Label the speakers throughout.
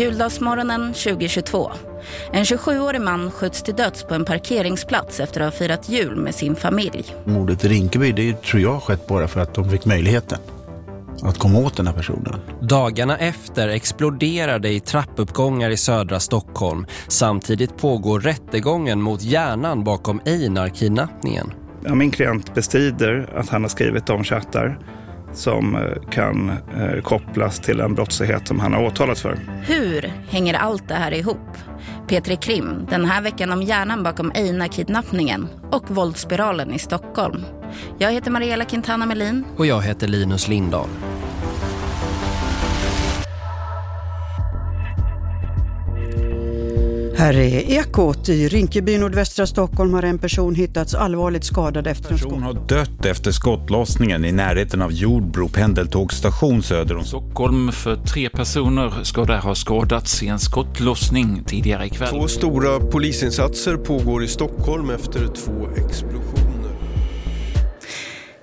Speaker 1: Juldagsmorgonen 2022. En 27-årig man skjuts till döds på en parkeringsplats efter att ha firat jul med sin familj.
Speaker 2: Mordet i Rinkeby, det tror jag skett bara för att de fick möjligheten att komma åt den här personen.
Speaker 3: Dagarna efter exploderar det i trappuppgångar i södra Stockholm. Samtidigt pågår rättegången mot hjärnan bakom Einar-kidnappningen.
Speaker 4: Ja, min klient bestrider att han har skrivit de chattar som eh, kan eh, kopplas till en brottslighet som han har åtalat för.
Speaker 1: Hur hänger allt det här ihop? Petri Krim, den här veckan om hjärnan bakom Einar-kidnappningen och våldsspiralen i Stockholm. Jag heter Mariella Quintana Melin.
Speaker 3: Och jag heter Linus Lindahl.
Speaker 5: Här är Ekot. I Rinkeby, nordvästra Stockholm har en person hittats allvarligt skadad efter en skott.
Speaker 6: person har dött efter skottlossningen i närheten av Jordbro pendeltågstation söder om
Speaker 7: Stockholm för tre personer ska där ha skadats i en skottlossning tidigare ikväll.
Speaker 8: Två stora polisinsatser pågår i Stockholm efter två explosioner.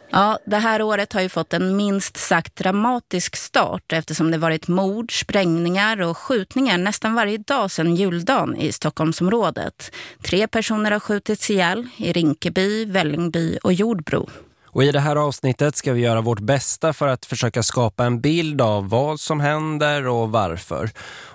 Speaker 1: Ja, det här året har ju fått en minst sagt dramatisk start eftersom det varit mord, sprängningar och skjutningar nästan varje dag sedan juldagen i Stockholmsområdet. Tre personer har skjutits ihjäl i Rinkeby, Vällingby och Jordbro.
Speaker 3: Och i det här avsnittet ska vi göra vårt bästa för att försöka skapa en bild av vad som händer och varför.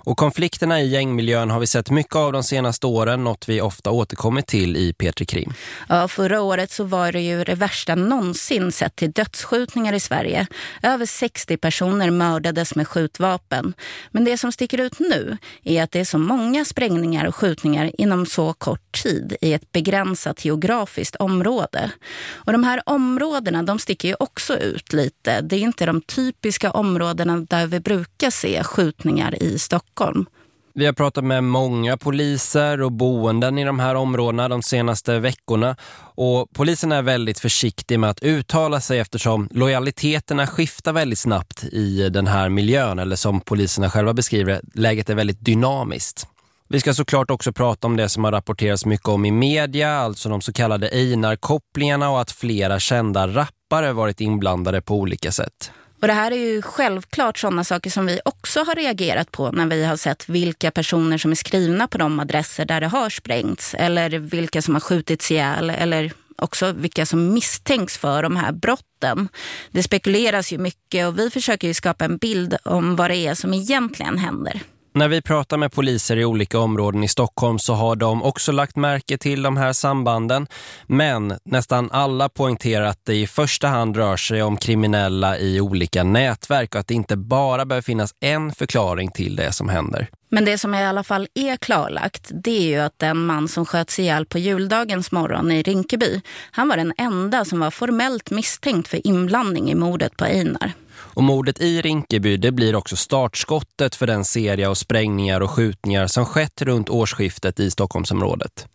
Speaker 3: Och konflikterna i gängmiljön har vi sett mycket av de senaste åren, något vi ofta återkommit till i Petri Krim.
Speaker 1: Ja, förra året så var det ju det värsta någonsin sett till dödsskjutningar i Sverige. Över 60 personer mördades med skjutvapen. Men det som sticker ut nu är att det är så många sprängningar och skjutningar inom så kort tid i ett begränsat geografiskt område. Och de här områdena de sticker ju också ut lite. Det är inte de typiska områdena där vi brukar se skjutningar i Stockholm.
Speaker 3: Vi har pratat med många poliser och boenden i de här områdena de senaste veckorna och polisen är väldigt försiktig med att uttala sig eftersom lojaliteterna skiftar väldigt snabbt i den här miljön eller som poliserna själva beskriver läget är väldigt dynamiskt. Vi ska såklart också prata om det som har rapporterats mycket om i media, alltså de så kallade Einar-kopplingarna och att flera kända rappare varit inblandade på olika sätt.
Speaker 1: Och det här är ju självklart sådana saker som vi också har reagerat på när vi har sett vilka personer som är skrivna på de adresser där det har sprängts eller vilka som har skjutits ihjäl eller också vilka som misstänks för de här brotten. Det spekuleras ju mycket och vi försöker ju skapa en bild om vad det är som egentligen händer.
Speaker 3: När vi pratar med poliser i olika områden i Stockholm så har de också lagt märke till de här sambanden. Men nästan alla poängterar att det i första hand rör sig om kriminella i olika nätverk och att det inte bara behöver finnas en förklaring till det som händer.
Speaker 1: Men det som i alla fall är klarlagt det är ju att den man som sköts ihjäl på juldagens morgon i Rinkeby, han var den enda som var formellt misstänkt för inblandning i mordet på Einar.
Speaker 3: Och mordet i Rinkeby det blir också startskottet för den serie av sprängningar och skjutningar som skett runt årsskiftet i Stockholmsområdet.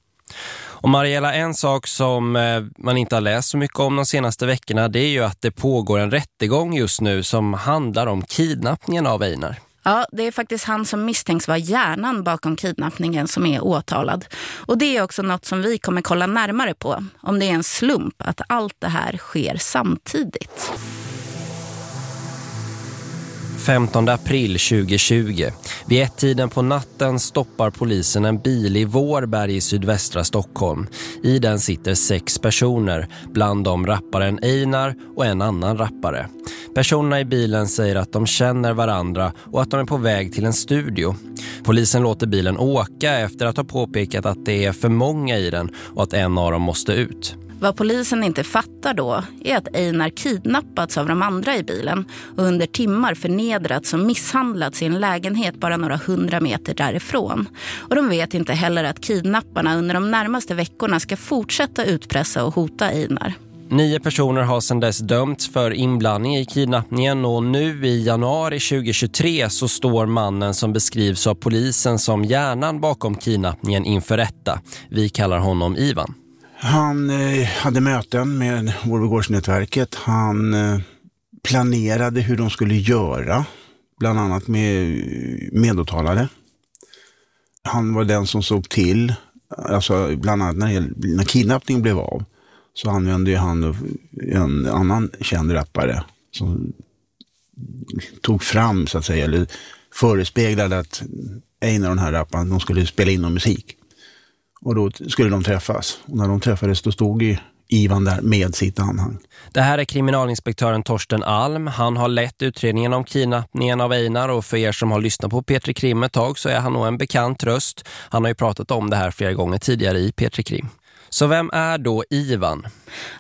Speaker 3: Och Mariella, en sak som eh, man inte har läst så mycket om de senaste veckorna det är ju att det pågår en rättegång just nu som handlar om kidnappningen av Einar.
Speaker 1: Ja, det är faktiskt han som misstänks vara hjärnan bakom kidnappningen som är åtalad. Och det är också något som vi kommer kolla närmare på. Om det är en slump att allt det här sker samtidigt.
Speaker 3: 15 april 2020. Vid ett tiden på natten stoppar polisen en bil i Vårberg i sydvästra Stockholm. I den sitter sex personer, bland dem rapparen Einar och en annan rappare. Personerna i bilen säger att de känner varandra och att de är på väg till en studio. Polisen låter bilen åka efter att ha påpekat att det är för många i den och att en av dem måste ut.
Speaker 1: Vad polisen inte fattar då är att Einar kidnappats av de andra i bilen och under timmar förnedrats och misshandlats i en lägenhet bara några hundra meter därifrån. Och de vet inte heller att kidnapparna under de närmaste veckorna ska fortsätta utpressa och hota Einar.
Speaker 3: Nio personer har sedan dess dömts för inblandning i kidnappningen och nu i januari 2023 så står mannen som beskrivs av polisen som hjärnan bakom kidnappningen inför rätta. Vi kallar honom Ivan.
Speaker 2: Han eh, hade möten med Vårbygårdsnätverket. Han eh, planerade hur de skulle göra, bland annat med medåtalade. Han var den som såg till, alltså bland annat när, när kidnappningen blev av, så använde han en annan känd rappare som tog fram, så att säga, eller förespeglade att Einar av den här rapparen, de skulle spela in någon musik. Och då skulle de träffas. Och när de träffades då stod ju Ivan där med sitt anhang.
Speaker 3: Det här är kriminalinspektören Torsten Alm. Han har lett utredningen om kidnappningen av Einar och för er som har lyssnat på Petri Krim ett tag så är han nog en bekant röst. Han har ju pratat om det här flera gånger tidigare i Petri Krim. Så vem är då Ivan?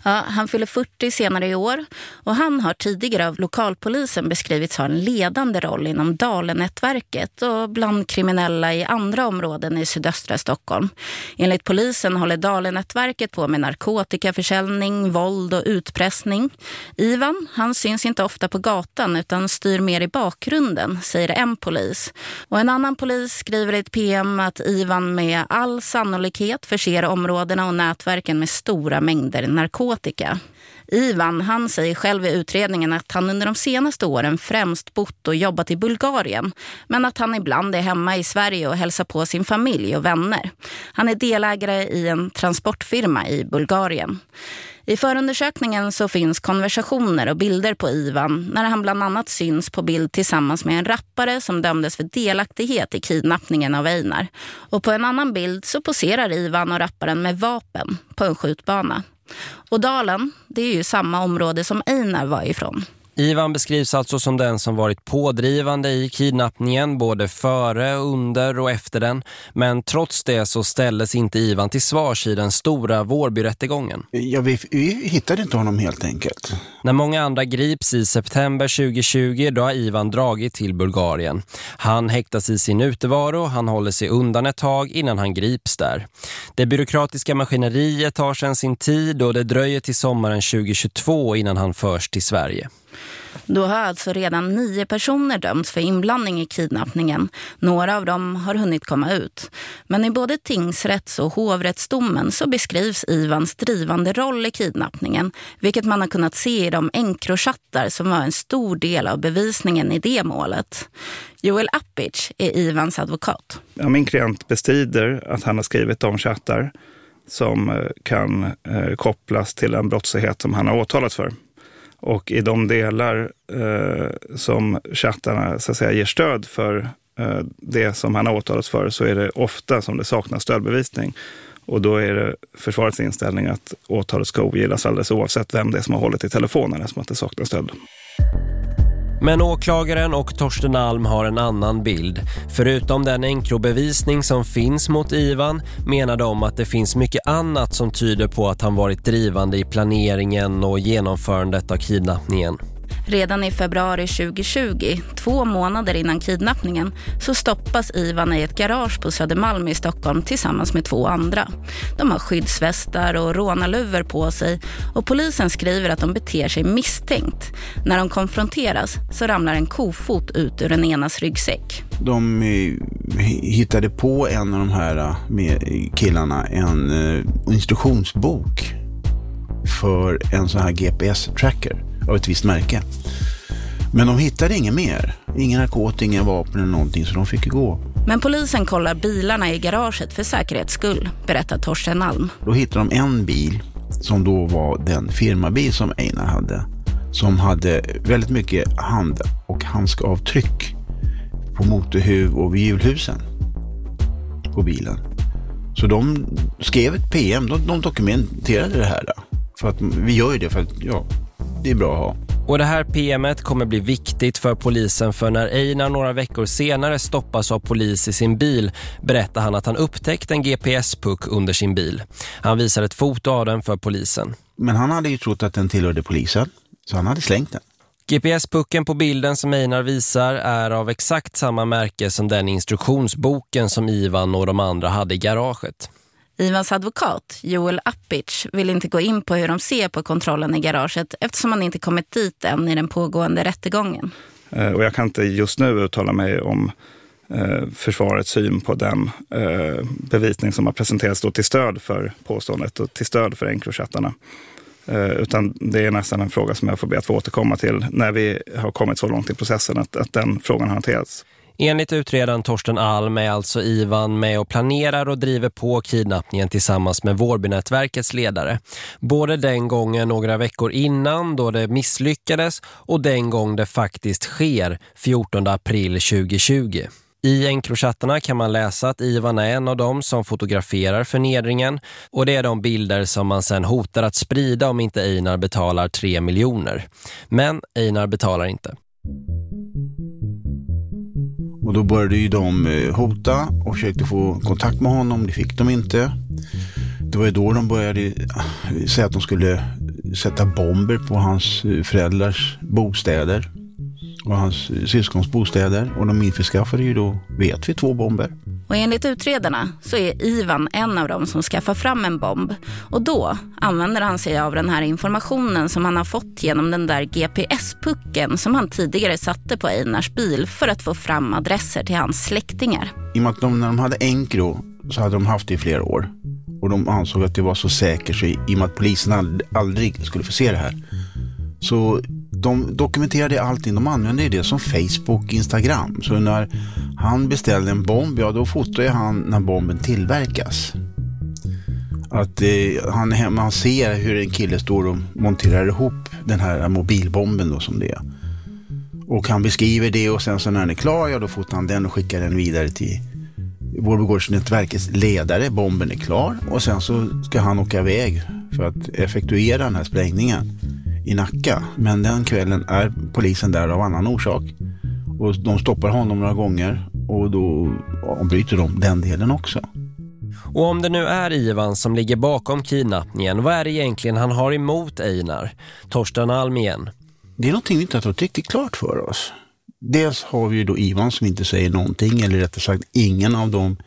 Speaker 1: Ja, han fyller 40 senare i år och han har tidigare av lokalpolisen beskrivits ha en ledande roll inom Dalenätverket och bland kriminella i andra områden i sydöstra Stockholm. Enligt polisen håller Dalenätverket på med narkotikaförsäljning, våld och utpressning. Ivan, han syns inte ofta på gatan utan styr mer i bakgrunden, säger en polis. Och en annan polis skriver i ett PM att Ivan med all sannolikhet förser områdena och nätverken med stora mängder narkotika. Ivan han säger själv i utredningen att han under de senaste åren främst bott och jobbat i Bulgarien men att han ibland är hemma i Sverige och hälsar på sin familj och vänner. Han är delägare i en transportfirma i Bulgarien. I förundersökningen så finns konversationer och bilder på Ivan när han bland annat syns på bild tillsammans med en rappare som dömdes för delaktighet i kidnappningen av Einar. Och på en annan bild så poserar Ivan och rapparen med vapen på en skjutbana. Och Dalen, det är ju samma område som Einar var ifrån.
Speaker 3: Ivan beskrivs alltså som den som varit pådrivande i kidnappningen både före, under och efter den. Men trots det så ställdes inte Ivan till svars i den stora vårbyrättegången.
Speaker 2: Ja, vi, vi hittade inte honom helt enkelt.
Speaker 3: När många andra grips i september 2020 då har Ivan dragit till Bulgarien. Han häktas i sin utevaro, han håller sig undan ett tag innan han grips där. Det byråkratiska maskineriet tar sedan sin tid och det dröjer till sommaren 2022 innan han förs till Sverige.
Speaker 1: Då har alltså redan nio personer dömts för inblandning i kidnappningen. Några av dem har hunnit komma ut. Men i både tingsrätts- och hovrättsdomen så beskrivs Ivans drivande roll i kidnappningen. Vilket man har kunnat se i de enkrochattar som var en stor del av bevisningen i det målet. Joel Appich är Ivans advokat.
Speaker 4: Ja, min klient bestrider att han har skrivit de chattar som eh, kan eh, kopplas till en brottslighet som han har åtalat för. Och i de delar eh, som chattarna så att säga, ger stöd för eh, det som han har åtalats för så är det ofta som det saknas stödbevisning. Och då är det försvarets inställning att åtalet ska ogillas alldeles oavsett vem det är som har hållit i telefonen eftersom att det saknas stöd.
Speaker 3: Men åklagaren och Torsten Alm har en annan bild. Förutom den enkrobevisning som finns mot Ivan menar de att det finns mycket annat som tyder på att han varit drivande i planeringen och genomförandet av kidnappningen.
Speaker 1: Redan i februari 2020, två månader innan kidnappningen, så stoppas Ivan i ett garage på Södermalm i Stockholm tillsammans med två andra. De har skyddsvästar och rånarluvor på sig och polisen skriver att de beter sig misstänkt. När de konfronteras så ramlar en kofot ut ur den enas ryggsäck.
Speaker 2: De eh, hittade på en av de här eh, killarna en eh, instruktionsbok för en sån här GPS-tracker av ett visst märke. Men de hittade inget mer. Ingen narkotika, ingen vapen eller någonting så de fick gå.
Speaker 1: Men polisen kollar bilarna i garaget för säkerhets skull, berättar Torsten Alm.
Speaker 2: Då hittade de en bil som då var den firmabil som Einar hade. Som hade väldigt mycket hand- och handskavtryck på motorhuv och vid hjulhusen på bilen. Så de skrev ett PM, de, de dokumenterade det här. För att vi gör ju det för att ja, det är bra att ha.
Speaker 3: Och det här PMet kommer bli viktigt för polisen för när Einar några veckor senare stoppas av polis i sin bil berättar han att han upptäckt en GPS-puck under sin bil. Han visar ett foto av den för polisen.
Speaker 2: Men han hade ju trott att den tillhörde polisen, så han hade slängt den.
Speaker 3: GPS-pucken på bilden som Einar visar är av exakt samma märke som den instruktionsboken som Ivan och de andra hade i garaget.
Speaker 1: Ivans advokat, Joel Appich, vill inte gå in på hur de ser på kontrollen i garaget eftersom han inte kommit dit än i den pågående rättegången.
Speaker 4: Eh, och jag kan inte just nu uttala mig om eh, försvarets syn på den eh, bevisning som har presenterats då till stöd för påståendet och till stöd för enkrochattarna. Eh, utan det är nästan en fråga som jag får be att få återkomma till när vi har kommit så långt i processen att, att den frågan har hanterats.
Speaker 3: Enligt utredaren Torsten Alm är alltså Ivan med och planerar och driver på kidnappningen tillsammans med Vårbynätverkets ledare. Både den gången några veckor innan då det misslyckades och den gång det faktiskt sker 14 april 2020. I Encrochattarna kan man läsa att Ivan är en av dem som fotograferar förnedringen och det är de bilder som man sen hotar att sprida om inte Einar betalar 3 miljoner. Men Einar betalar inte.
Speaker 2: Och då började ju de eh, hota och försökte få kontakt med honom. Det fick de inte. Det var ju då de började eh, säga att de skulle sätta bomber på hans eh, föräldrars bostäder och hans syskons bostäder. Och de införskaffade ju då, vet vi, två bomber.
Speaker 1: Och enligt utredarna så är Ivan en av dem som skaffar fram en bomb. Och då använder han sig av den här informationen som han har fått genom den där GPS-pucken som han tidigare satte på Einars bil för att få fram adresser till hans släktingar.
Speaker 2: I och med att de, när de hade Encro så hade de haft det i flera år. Och de ansåg att det var så säkert så i, i och med att polisen aldrig skulle få se det här. Så de dokumenterade allting, de använde det som Facebook, Instagram. Så när han beställde en bomb, ja då fotade han när bomben tillverkas. Att eh, han, man ser hur en kille står och monterar ihop den här mobilbomben då som det är. Och han beskriver det och sen så när den är klar, ja då fotar han den och skickar den vidare till Vårbygårdsnätverkets ledare. Bomben är klar och sen så ska han åka iväg för att effektuera den här sprängningen i Nacka. Men den kvällen är polisen där av annan orsak. Och de stoppar honom några gånger och då avbryter de den delen också.
Speaker 3: Och om det nu är Ivan som ligger bakom kidnappningen, vad är det egentligen han har emot Einar? Torsten Alm igen.
Speaker 2: Det är någonting vi inte har fått riktigt klart för oss. Dels har vi ju då Ivan som inte säger någonting, eller rättare sagt ingen av dem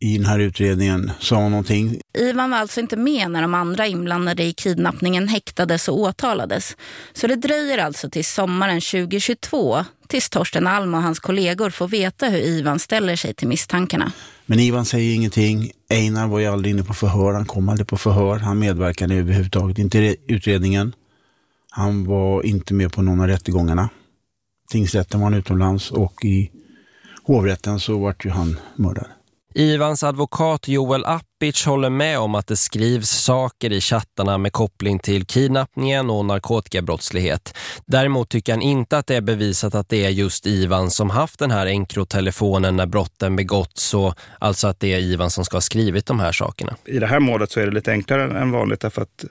Speaker 2: i den här utredningen sa någonting.
Speaker 1: Ivan var alltså inte med när de andra inblandade i kidnappningen häktades och åtalades. Så det dröjer alltså till sommaren 2022 tills Torsten Alm och hans kollegor får veta hur Ivan ställer sig till misstankarna.
Speaker 2: Men Ivan säger ingenting. Einar var ju aldrig inne på förhör. Han kom aldrig på förhör. Han medverkade överhuvudtaget inte i utredningen. Han var inte med på någon av rättegångarna. Tingsrätten var han utomlands och i hovrätten så vart ju han mördad.
Speaker 3: Ivans advokat Joel Appich håller med om att det skrivs saker i chattarna med koppling till kidnappningen och narkotikabrottslighet. Däremot tycker han inte att det är bevisat att det är just Ivan som haft den här enkrotelefonen när brotten begåtts och alltså att det är Ivan som ska ha skrivit de här sakerna.
Speaker 4: I det här målet så är det lite enklare än vanligt därför att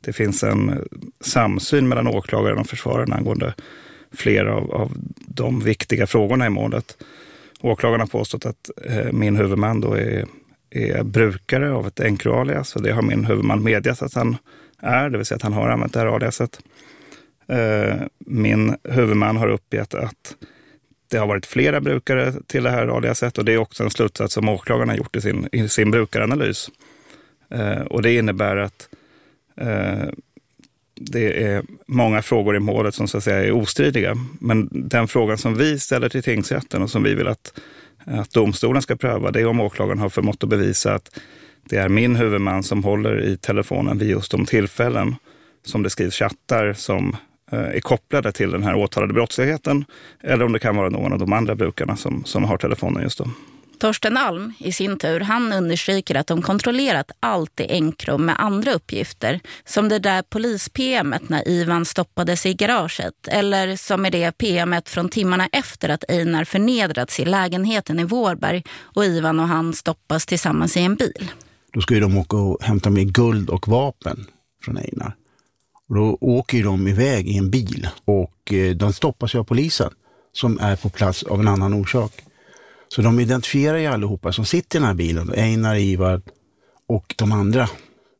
Speaker 4: det finns en samsyn mellan åklagaren och försvararen angående flera av, av de viktiga frågorna i målet. Åklagaren har påstått att eh, min huvudman då är, är brukare av ett enkroalias och det har min huvudman medgett att han är, det vill säga att han har använt det här aliaset. Eh, min huvudman har uppgett att det har varit flera brukare till det här aliaset och det är också en slutsats som åklagaren har gjort i sin, i sin brukaranalys. Eh, och det innebär att eh, det är många frågor i målet som så att säga är ostridiga. Men den frågan som vi ställer till tingsrätten och som vi vill att, att domstolen ska pröva, det är om åklagaren har förmått att bevisa att det är min huvudman som håller i telefonen vid just de tillfällen som det skrivs chattar som eh, är kopplade till den här åtalade brottsligheten. Eller om det kan vara någon av de andra brukarna som, som har telefonen just då.
Speaker 1: Torsten Alm i sin tur, han understryker att de kontrollerat allt i Encro med andra uppgifter. Som det där polis-PMet när Ivan stoppades i garaget. Eller som är det PMet från timmarna efter att Einar förnedrats i lägenheten i Vårberg och Ivan och han stoppas tillsammans i en bil.
Speaker 2: Då ska ju de åka och hämta med guld och vapen från Einar. Och då åker de iväg i en bil och eh, den stoppas ju av polisen som är på plats av en annan orsak. Så de identifierar ju allihopa som sitter i den här bilen, Einar, Ivar och de andra.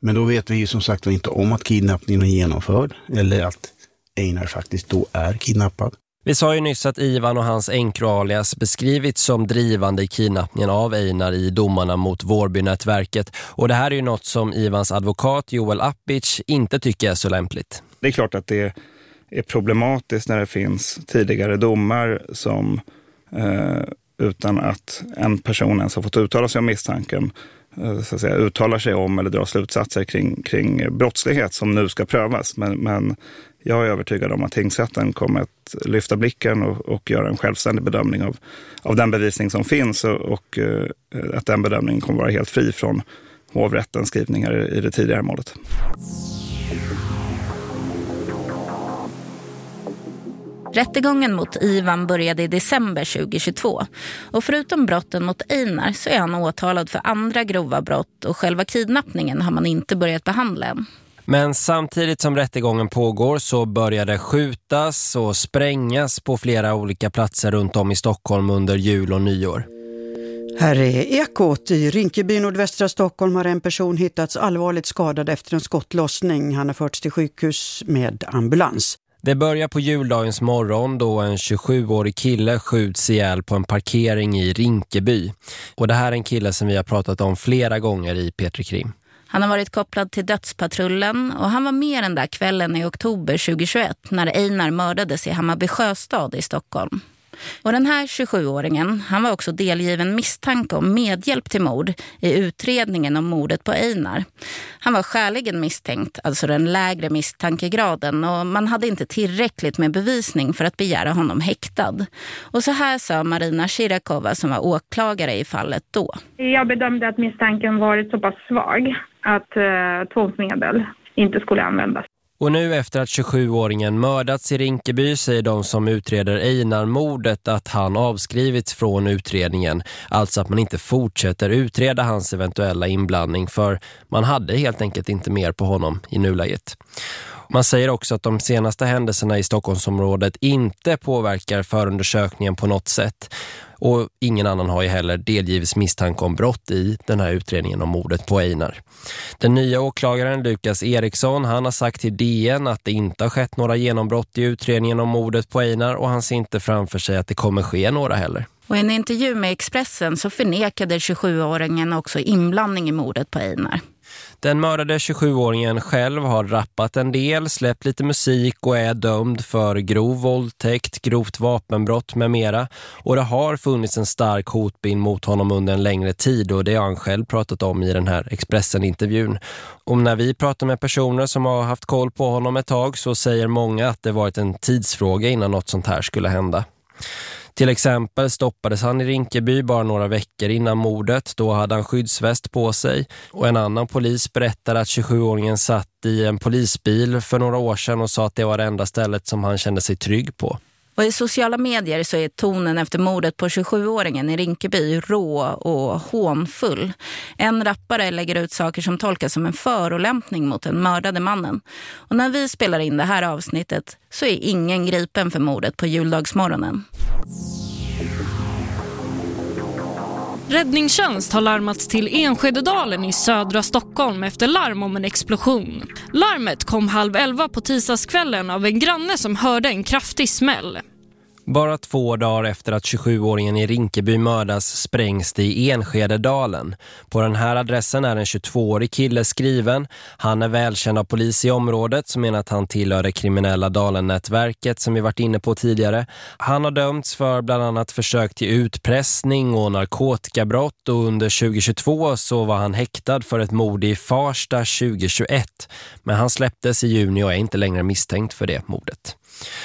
Speaker 2: Men då vet vi ju som sagt inte om att kidnappningen är genomförd eller att Einar faktiskt då är kidnappad.
Speaker 3: Vi sa ju nyss att Ivan och hans enkroalias beskrivits som drivande i kidnappningen av Einar i domarna mot Vårbynätverket. Och det här är ju något som Ivans advokat Joel Appich inte tycker är så lämpligt.
Speaker 4: Det är klart att det är problematiskt när det finns tidigare domar som eh, utan att en person ens har fått uttala sig om misstanken eh, så att säga, uttalar sig om eller drar slutsatser kring, kring brottslighet som nu ska prövas. Men, men jag är övertygad om att tingsrätten kommer att lyfta blicken och, och göra en självständig bedömning av, av den bevisning som finns och, och eh, att den bedömningen kommer vara helt fri från hovrättens skrivningar i det tidigare målet.
Speaker 1: Rättegången mot Ivan började i december 2022 och förutom brotten mot Einar så är han åtalad för andra grova brott och själva kidnappningen har man inte börjat behandla än.
Speaker 3: Men samtidigt som rättegången pågår så började skjutas och sprängas på flera olika platser runt om i Stockholm under jul och nyår.
Speaker 5: Här är Ekot. I Rinkeby nordvästra Stockholm har en person hittats allvarligt skadad efter en skottlossning. Han har förts till sjukhus med ambulans.
Speaker 3: Det börjar på juldagens morgon då en 27-årig kille skjuts ihjäl på en parkering i Rinkeby. Och det här är en kille som vi har pratat om flera gånger i Petri Krim.
Speaker 1: Han har varit kopplad till dödspatrullen och han var med den där kvällen i oktober 2021 när Einar mördades i Hammarby sjöstad i Stockholm. Och den här 27-åringen, han var också delgiven misstanke om medhjälp till mord i utredningen om mordet på Einar. Han var skäligen misstänkt, alltså den lägre misstankegraden och man hade inte tillräckligt med bevisning för att begära honom häktad. Och så här sa Marina Shirakova som var åklagare i fallet då.
Speaker 9: Jag bedömde att misstanken varit så pass svag att eh, tvångsmedel inte skulle användas.
Speaker 3: Och nu efter att 27-åringen mördats i Rinkeby säger de som utreder Einar-mordet att han avskrivits från utredningen. Alltså att man inte fortsätter utreda hans eventuella inblandning för man hade helt enkelt inte mer på honom i nuläget. Man säger också att de senaste händelserna i Stockholmsområdet inte påverkar förundersökningen på något sätt. Och ingen annan har ju heller delgivits misstanke om brott i den här utredningen om mordet på Einar. Den nya åklagaren Lukas Eriksson han har sagt till DN att det inte har skett några genombrott i utredningen om mordet på Einar och han ser inte framför sig att det kommer ske några heller.
Speaker 1: Och i en intervju med Expressen så förnekade 27-åringen också inblandning i mordet på Einar.
Speaker 3: Den mördade 27-åringen själv har rappat en del, släppt lite musik och är dömd för grov våldtäkt, grovt vapenbrott med mera. Och det har funnits en stark hotbild mot honom under en längre tid och det har han själv pratat om i den här Expressen-intervjun. Och när vi pratar med personer som har haft koll på honom ett tag så säger många att det varit en tidsfråga innan något sånt här skulle hända. Till exempel stoppades han i Rinkeby bara några veckor innan mordet. Då hade han skyddsväst på sig. Och en annan polis berättade att 27-åringen satt i en polisbil för några år sedan och sa att det var det enda stället som han kände sig trygg på.
Speaker 1: Och i sociala medier så är tonen efter mordet på 27-åringen i Rinkeby rå och hånfull. En rappare lägger ut saker som tolkas som en förolämpning mot den mördade mannen. Och när vi spelar in det här avsnittet så är ingen gripen för mordet på juldagsmorgonen.
Speaker 10: Räddningstjänst har larmats till Enskededalen i södra Stockholm efter larm om en explosion. Larmet kom halv elva på tisdagskvällen av en granne som hörde en kraftig smäll.
Speaker 3: Bara två dagar efter att 27-åringen i Rinkeby mördas sprängs det i Enskededalen. På den här adressen är en 22-årig kille skriven. Han är välkänd av polis i området som menar att han tillhör det kriminella Dalen-nätverket som vi varit inne på tidigare. Han har dömts för bland annat försök till utpressning och narkotikabrott och under 2022 så var han häktad för ett mord i Farsta 2021. Men han släpptes i juni och är inte längre misstänkt för det mordet.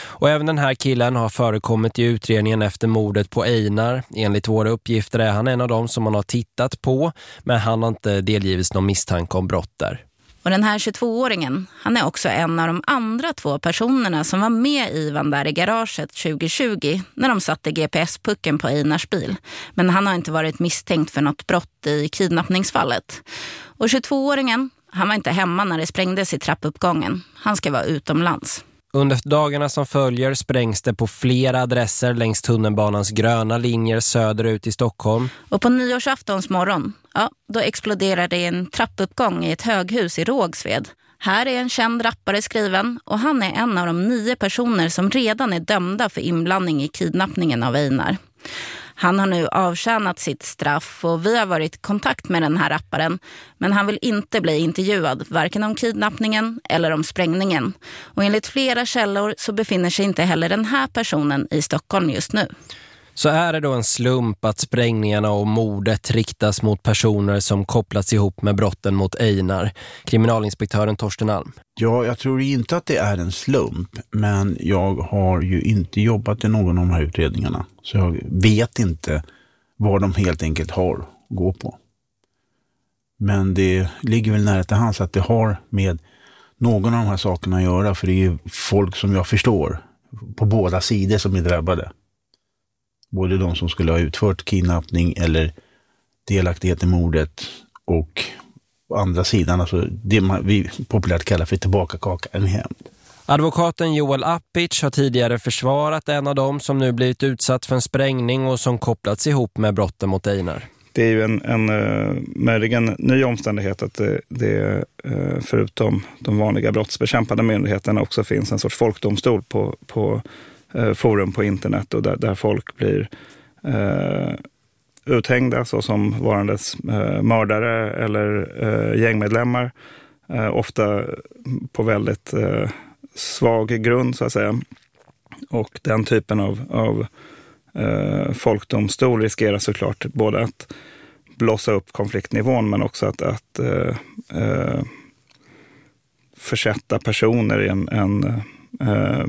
Speaker 3: Och även den här killen har förekommit i utredningen efter mordet på Einar. Enligt våra uppgifter är han en av dem som man har tittat på men han har inte delgivits någon misstanke om brott där.
Speaker 1: Och den här 22-åringen, han är också en av de andra två personerna som var med Ivan där i garaget 2020 när de satte GPS-pucken på Einars bil. Men han har inte varit misstänkt för något brott i kidnappningsfallet. Och 22-åringen, han var inte hemma när det sprängdes i trappuppgången. Han ska vara utomlands.
Speaker 3: Under dagarna som följer sprängs det på flera adresser längs tunnelbanans gröna linjer söderut i Stockholm.
Speaker 1: Och på nyårsaftons morgon, ja, då exploderar det en trappuppgång i ett höghus i Rågsved. Här är en känd rappare skriven och han är en av de nio personer som redan är dömda för inblandning i kidnappningen av Einar. Han har nu avtjänat sitt straff och vi har varit i kontakt med den här rapparen. Men han vill inte bli intervjuad, varken om kidnappningen eller om sprängningen. Och enligt flera källor så befinner sig inte heller den här personen i Stockholm just nu.
Speaker 3: Så är det då en slump att sprängningarna och mordet riktas mot personer som kopplats ihop med brotten mot Einar, kriminalinspektören Torsten Alm.
Speaker 2: Ja, jag tror inte att det är en slump, men jag har ju inte jobbat i någon av de här utredningarna. Så jag vet inte vad de helt enkelt har att gå på. Men det ligger väl nära till hands att det har med någon av de här sakerna att göra, för det är ju folk som jag förstår på båda sidor som är drabbade. Både de som skulle ha utfört kidnappning eller delaktighet i mordet och på andra sidan, alltså det man, vi populärt kallar för tillbakakaka, en hämnd.
Speaker 3: Advokaten Joel Appic har tidigare försvarat en av dem som nu blivit utsatt för en sprängning och som kopplats ihop med brotten mot Einar.
Speaker 4: Det är ju en, en uh, möjligen ny omständighet att det, det uh, förutom de vanliga brottsbekämpande myndigheterna också finns en sorts folkdomstol på, på Eh, forum på internet och där, där folk blir eh, uthängda såsom varandes eh, mördare eller gängmedlemmar. ofta på väldigt svag grund så att säga. Och den typen av, av eh, folkdomstol riskerar såklart både att blossa upp konfliktnivån men också att, att eh, eh, försätta personer i, en, en eh,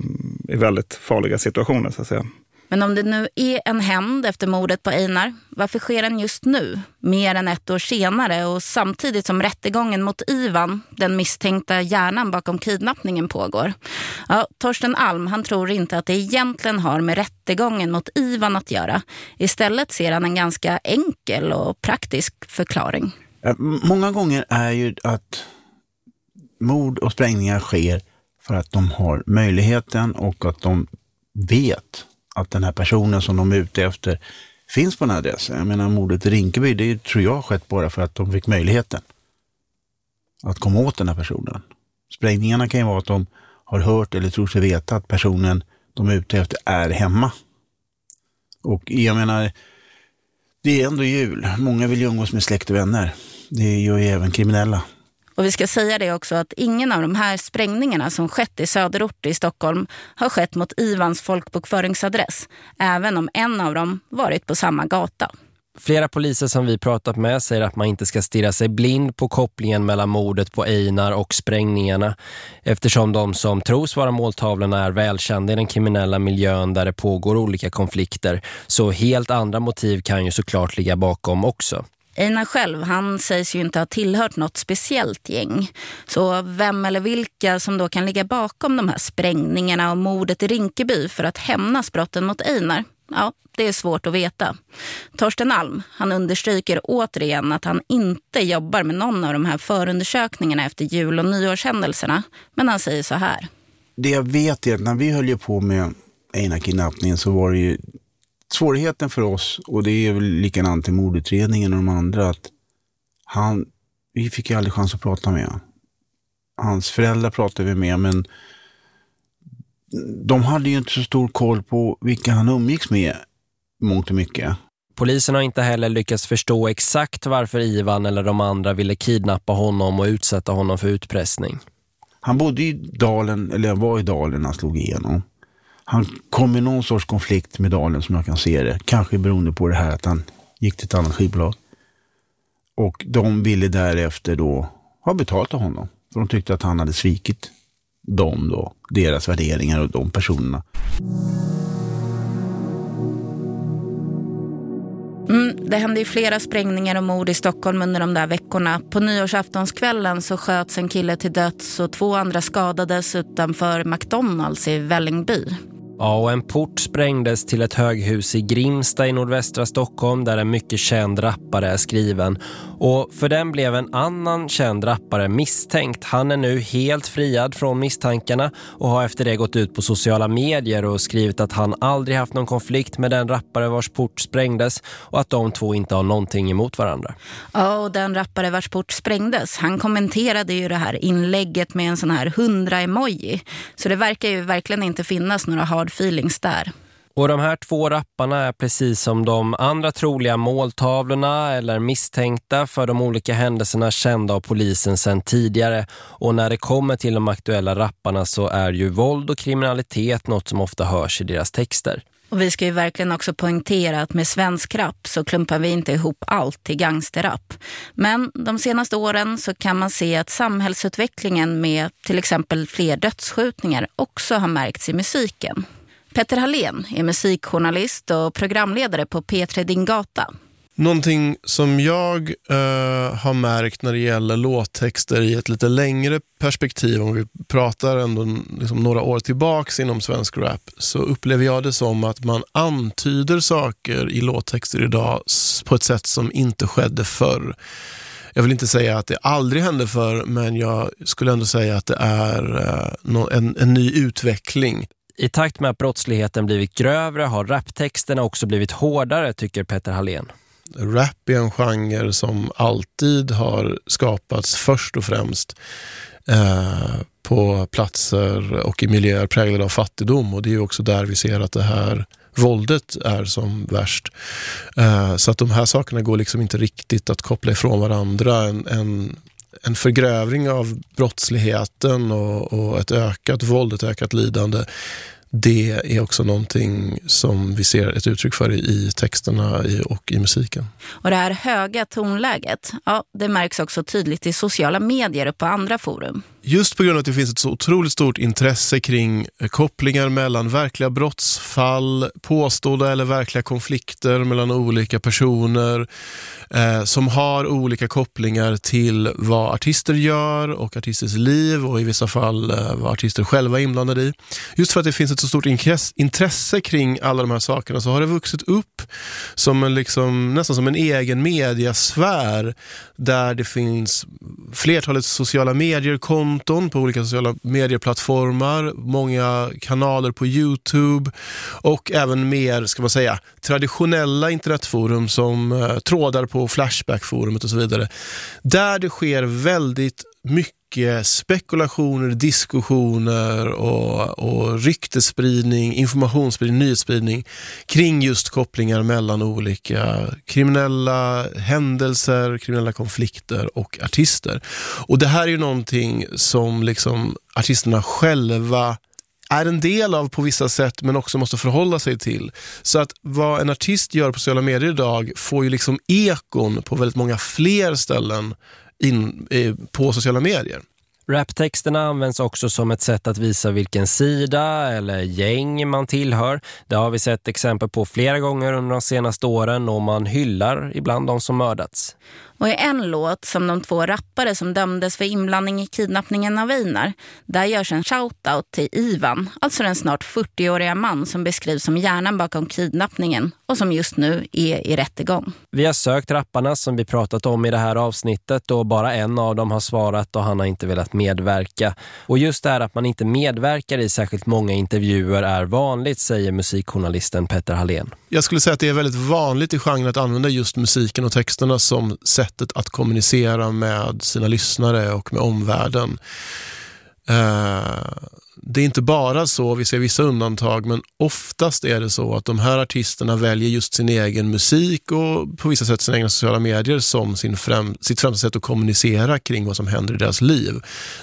Speaker 4: i väldigt farliga situationer så att säga.
Speaker 1: Men om det nu är en hämnd efter mordet på Einar, varför sker den just nu? Mer än ett år senare och samtidigt som rättegången mot Ivan, den misstänkta hjärnan bakom kidnappningen, pågår. Ja, Torsten Alm han tror inte att det egentligen har med rättegången mot Ivan att göra. Istället ser han en ganska enkel och praktisk förklaring.
Speaker 2: Många gånger är ju att mord och sprängningar sker för att de har möjligheten och att de vet att den här personen som de är ute efter finns på den här adressen. Jag menar mordet i Rinkeby, det tror jag har skett bara för att de fick möjligheten att komma åt den här personen. Sprängningarna kan ju vara att de har hört eller tror sig veta att personen de är ute efter är hemma. Och jag menar, det är ändå jul. Många vill ju umgås med släkt och vänner. Det gör ju även kriminella.
Speaker 1: Och vi ska säga det också att ingen av de här sprängningarna som skett i söderort i Stockholm har skett mot Ivans folkbokföringsadress, även om en av dem varit på samma gata.
Speaker 3: Flera poliser som vi pratat med säger att man inte ska stirra sig blind på kopplingen mellan mordet på Einar och sprängningarna eftersom de som tros vara måltavlorna är välkända i den kriminella miljön där det pågår olika konflikter. Så helt andra motiv kan ju såklart ligga bakom också.
Speaker 1: Einar själv, han sägs ju inte ha tillhört något speciellt gäng. Så vem eller vilka som då kan ligga bakom de här sprängningarna och mordet i Rinkeby för att hämnas brotten mot Einar? Ja, det är svårt att veta. Torsten Alm, han understryker återigen att han inte jobbar med någon av de här förundersökningarna efter jul- och nyårshändelserna. Men han säger så här.
Speaker 2: Det jag vet är att när vi höll på med Einar-kidnappningen så var det ju svårigheten för oss, och det är väl likadant i mordutredningen och de andra, att han, vi fick ju aldrig chans att prata med honom. Hans föräldrar pratade vi med, men de hade ju inte så stor koll på vilka han umgicks med mångt och mycket.
Speaker 3: Polisen har inte heller lyckats förstå exakt varför Ivan eller de andra ville kidnappa honom och utsätta honom för utpressning.
Speaker 2: Han bodde i dalen, eller var i dalen när han slog igenom. Han kom i någon sorts konflikt med Dalen som jag kan se det. Kanske beroende på det här att han gick till ett annat skivbolag. Och de ville därefter då ha betalt av honom. För de tyckte att han hade svikit dem då, deras värderingar och de personerna.
Speaker 1: Mm, det hände ju flera sprängningar och mord i Stockholm under de där veckorna. På nyårsaftonskvällen så sköts en kille till döds och två andra skadades utanför McDonalds i Vällingby.
Speaker 3: Ja, och en port sprängdes till ett höghus i Grimsta i nordvästra Stockholm där en mycket känd rappare är skriven. Och för den blev en annan känd rappare misstänkt. Han är nu helt friad från misstankarna och har efter det gått ut på sociala medier och skrivit att han aldrig haft någon konflikt med den rappare vars port sprängdes och att de två inte har någonting emot varandra.
Speaker 1: Ja, och den rappare vars port sprängdes, han kommenterade ju det här inlägget med en sån här hundra emoji. Så det verkar ju verkligen inte finnas några hard feelings där.
Speaker 3: Och de här två rapparna är precis som de andra troliga måltavlorna eller misstänkta för de olika händelserna kända av polisen sedan tidigare. Och när det kommer till de aktuella rapparna så är ju våld och kriminalitet något som ofta hörs i deras texter.
Speaker 1: Och vi ska ju verkligen också poängtera att med svensk rap så klumpar vi inte ihop allt till gangsterrap. Men de senaste åren så kan man se att samhällsutvecklingen med till exempel fler dödsskjutningar också har märkts i musiken. Petter Hallén är musikjournalist och programledare på P3 Din Gata.
Speaker 8: Någonting som jag eh, har märkt när det gäller låttexter i ett lite längre perspektiv, om vi pratar ändå liksom några år tillbaks inom svensk rap, så upplever jag det som att man antyder saker i låttexter idag på ett sätt som inte skedde förr. Jag vill inte säga att det aldrig hände förr, men jag skulle ändå säga att det är eh, en, en ny utveckling.
Speaker 3: I takt med att brottsligheten blivit grövre har raptexterna också blivit hårdare, tycker Petter Hallén.
Speaker 8: Rap är en genre som alltid har skapats först och främst eh, på platser och i miljöer präglade av fattigdom och det är också där vi ser att det här våldet är som värst. Eh, så att de här sakerna går liksom inte riktigt att koppla ifrån varandra. En, en, en förgrövring av brottsligheten och, och ett ökat våld, ett ökat lidande det är också någonting som vi ser ett uttryck för i texterna och i musiken.
Speaker 1: Och det här höga tonläget, ja, det märks också tydligt i sociala medier och på andra forum
Speaker 8: just på grund av att det finns ett så otroligt stort intresse kring eh, kopplingar mellan verkliga brottsfall, påstådda eller verkliga konflikter mellan olika personer eh, som har olika kopplingar till vad artister gör och artisters liv och i vissa fall eh, vad artister själva är inblandade i. Just för att det finns ett så stort intresse kring alla de här sakerna så har det vuxit upp som en liksom, nästan som en egen mediasfär där det finns flertalet sociala medier, konton på olika sociala medieplattformar, många kanaler på Youtube och även mer, ska man säga, traditionella internetforum som eh, trådar på Flashback-forumet och så vidare. Där det sker väldigt mycket spekulationer, diskussioner och, och ryktespridning, informationsspridning, nyhetsspridning kring just kopplingar mellan olika kriminella händelser, kriminella konflikter och artister. Och det här är ju någonting som liksom artisterna själva är en del av på vissa sätt men också måste förhålla sig till. Så att vad en artist gör på sociala medier idag får ju liksom ekon på väldigt många fler ställen in, eh, på sociala medier.
Speaker 3: Raptexterna används också som ett sätt att visa vilken sida eller gäng man tillhör. Det har vi sett exempel på flera gånger under de senaste åren och man hyllar ibland de som mördats.
Speaker 1: Och i en låt som de två rappare som dömdes för inblandning i kidnappningen av Einar, där görs en shoutout till Ivan, alltså den snart 40-åriga man som beskrivs som hjärnan bakom kidnappningen och som just nu är i rättegång.
Speaker 3: Vi har sökt rapparna som vi pratat om i det här avsnittet och bara en av dem har svarat och han har inte velat medverka. Och just det här att man inte medverkar i särskilt många intervjuer är vanligt, säger musikjournalisten Petter Hallén.
Speaker 8: Jag skulle säga att det är väldigt vanligt i genren att använda just musiken och texterna som sättet att kommunicera med sina lyssnare och med omvärlden. Eh, det är inte bara så, vi ser vissa undantag, men oftast är det så att de här artisterna väljer just sin egen musik och på vissa sätt sina egna sociala medier som sin främ, sitt främsta sätt att kommunicera kring vad som händer i deras liv.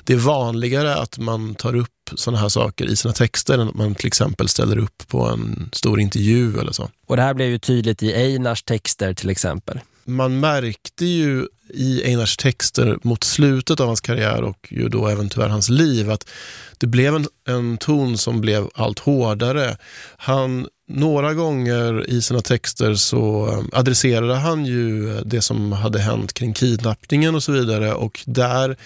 Speaker 8: Det är vanligare att man tar upp sådana här saker i sina texter än att man till exempel ställer upp på en stor intervju eller så.
Speaker 3: Och det här blev ju tydligt i Einars texter till exempel.
Speaker 8: Man märkte ju i Einars texter mot slutet av hans karriär och ju då även tyvärr hans liv att det blev en, en ton som blev allt hårdare. Han, några gånger i sina texter så um, adresserade han ju det som hade hänt kring kidnappningen och så vidare och där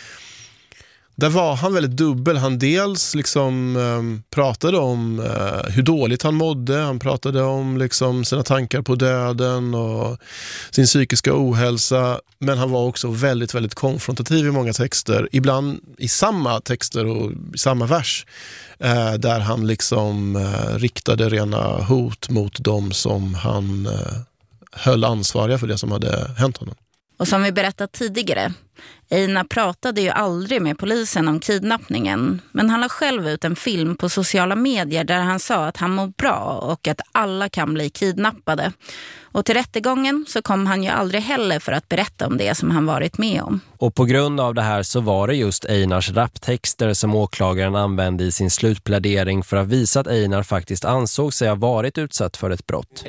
Speaker 8: där var han väldigt dubbel. Han dels liksom um, pratade om uh, hur dåligt han mådde. Han pratade om liksom, sina tankar på döden och sin psykiska ohälsa. Men han var också väldigt, väldigt konfrontativ i många texter. Ibland i samma texter och i samma vers. Uh, där han liksom uh, riktade rena hot mot dem som han höll ansvariga för det som hade hänt honom.
Speaker 1: Och som vi berättat tidigare Einar pratade ju aldrig med polisen om kidnappningen men han la själv ut en film på sociala medier där han sa att han mår bra och att alla kan bli kidnappade. Och till rättegången så kom han ju aldrig heller för att berätta om det som han varit med om.
Speaker 3: Och på grund av det här så var det just Einars raptexter som åklagaren använde i sin slutplädering för att visa att Einar faktiskt ansåg sig ha varit utsatt för ett brott.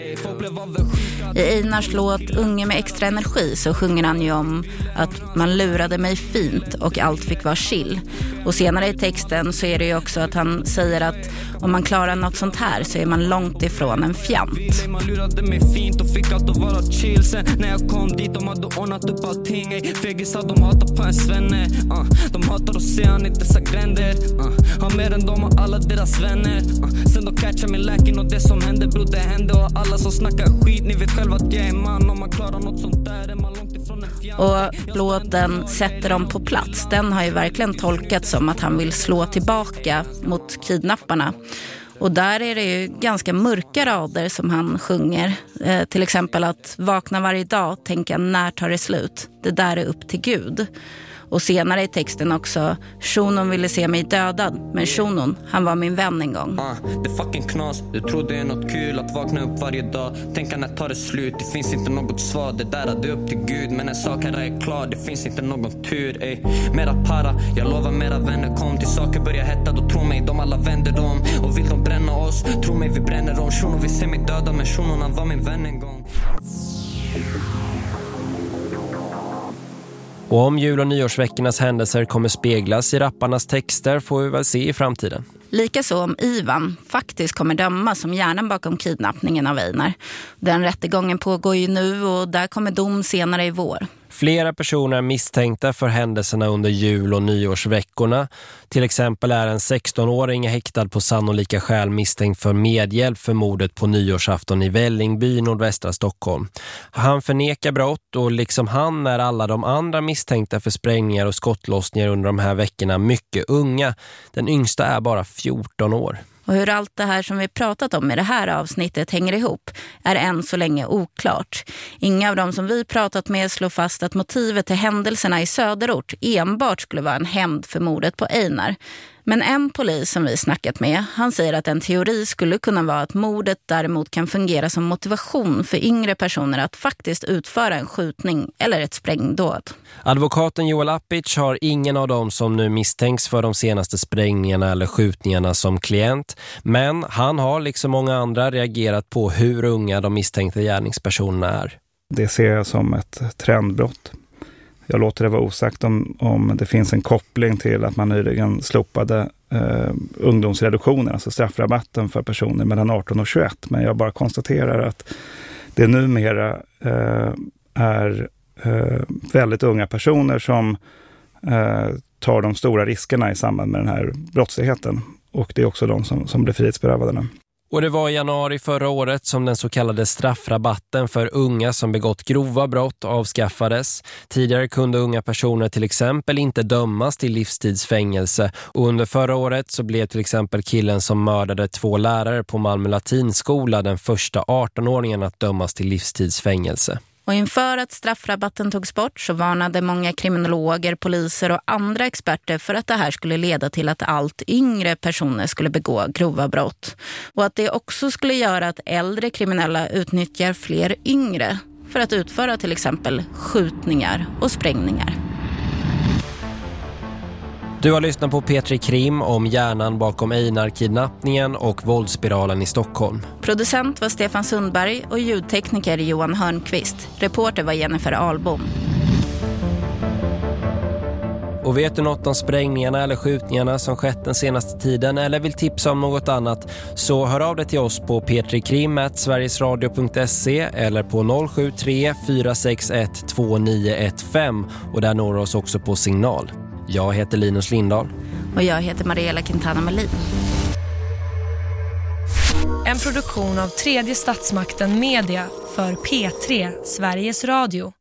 Speaker 1: I Einars låt Unge med extra energi så sjunger han ju om att man lurade mig fint och allt fick vara chill. Och senare i texten så är det ju också att han säger att om man klarar något sånt här så är man långt ifrån en fjant.
Speaker 11: Man lurade mig fint och fick allt att vara chill Sen när jag kom dit de hade ordnat upp allting ey. Fegisar de hatar på en svenne uh. Ah, de hatar att se han i dessa gränder uh. Har mer än dem och alla deras vänner uh. Sen de catchar min läkin och det som hände bror det hände Och alla som snackar skit ni vet själva att jag är man Om man klarar något sånt där är man långt
Speaker 1: och låten Sätter dem på plats, den har ju verkligen tolkats som att han vill slå tillbaka mot kidnapparna. Och där är det ju ganska mörka rader som han sjunger. Eh, till exempel att vakna varje dag, tänka när tar det slut? Det där är upp till Gud. Och senare i texten också, shunon ville se mig dödad, men shunon, han var min vän en gång.
Speaker 11: Uh, det är fucking knas, du tror det är något kul att vakna upp varje dag. Tänka när tar det slut, det finns inte något svar. Det där är det upp till Gud, men en sak här är klar. Det finns inte någon tur, ey. Mera para, jag lovar mera vänner. Kom till saker börjar hetta, då tro mig de alla vänder om. Och vill de bränna oss, tro mig vi bränner dem Shunon vill se mig döda, men shunon han var min vän en gång.
Speaker 3: Och om jul- och nyårsveckornas händelser kommer speglas i rapparnas texter får vi väl se i framtiden.
Speaker 1: Likaså om Ivan faktiskt kommer dömas som hjärnan bakom kidnappningen av Einar. Den rättegången pågår ju nu och där kommer dom senare i vår.
Speaker 3: Flera personer är misstänkta för händelserna under jul- och nyårsveckorna. Till exempel är en 16-åring häktad på sannolika skäl misstänkt för medhjälp för mordet på nyårsafton i Vällingby, nordvästra Stockholm. Han förnekar brott och liksom han är alla de andra misstänkta för sprängningar och skottlossningar under de här veckorna mycket unga. Den yngsta är bara 14 år.
Speaker 1: Och hur allt det här som vi pratat om i det här avsnittet hänger ihop är än så länge oklart. Inga av dem som vi pratat med slår fast att motivet till händelserna i söderort enbart skulle vara en hämnd för mordet på Einar. Men en polis som vi snackat med, han säger att en teori skulle kunna vara att mordet däremot kan fungera som motivation för yngre personer att faktiskt utföra en skjutning eller ett sprängdåd.
Speaker 3: Advokaten Joel Appic har ingen av dem som nu misstänks för de senaste sprängningarna eller skjutningarna som klient. Men han har liksom många andra reagerat på hur unga de misstänkta gärningspersonerna är.
Speaker 4: Det ser jag som ett trendbrott. Jag låter det vara osagt om, om det finns en koppling till att man nyligen slopade eh, ungdomsreduktionen, alltså straffrabatten för personer mellan 18 och 21. Men jag bara konstaterar att det numera eh, är eh, väldigt unga personer som eh, tar de stora riskerna i samband med den här brottsligheten. Och det är också de som, som blir frihetsberövade nu.
Speaker 3: Och det var i januari förra året som den så kallade straffrabatten för unga som begått grova brott avskaffades. Tidigare kunde unga personer till exempel inte dömas till livstidsfängelse och under förra året så blev till exempel killen som mördade två lärare på Malmö latinskola den första 18-åringen att dömas till livstidsfängelse.
Speaker 1: Och inför att straffrabatten togs bort så varnade många kriminologer, poliser och andra experter för att det här skulle leda till att allt yngre personer skulle begå grova brott. Och att det också skulle göra att äldre kriminella utnyttjar fler yngre för att utföra till exempel skjutningar och sprängningar.
Speaker 3: Du har lyssnat på Petri Krim om hjärnan bakom Einar-kidnappningen och våldsspiralen i Stockholm.
Speaker 1: Producent var Stefan Sundberg och ljudtekniker Johan Hörnqvist. Reporter var Jennifer Albom.
Speaker 3: Och vet du något om sprängningarna eller skjutningarna som skett den senaste tiden eller vill tipsa om något annat så hör av dig till oss på petrikrim.sverigesradio.se eller på 073 461 2915 och där når oss också på signal. Jag heter Linus Lindahl.
Speaker 1: Och jag heter Mariella Quintana Melin.
Speaker 12: En produktion av tredje statsmakten Media för P3 Sveriges Radio.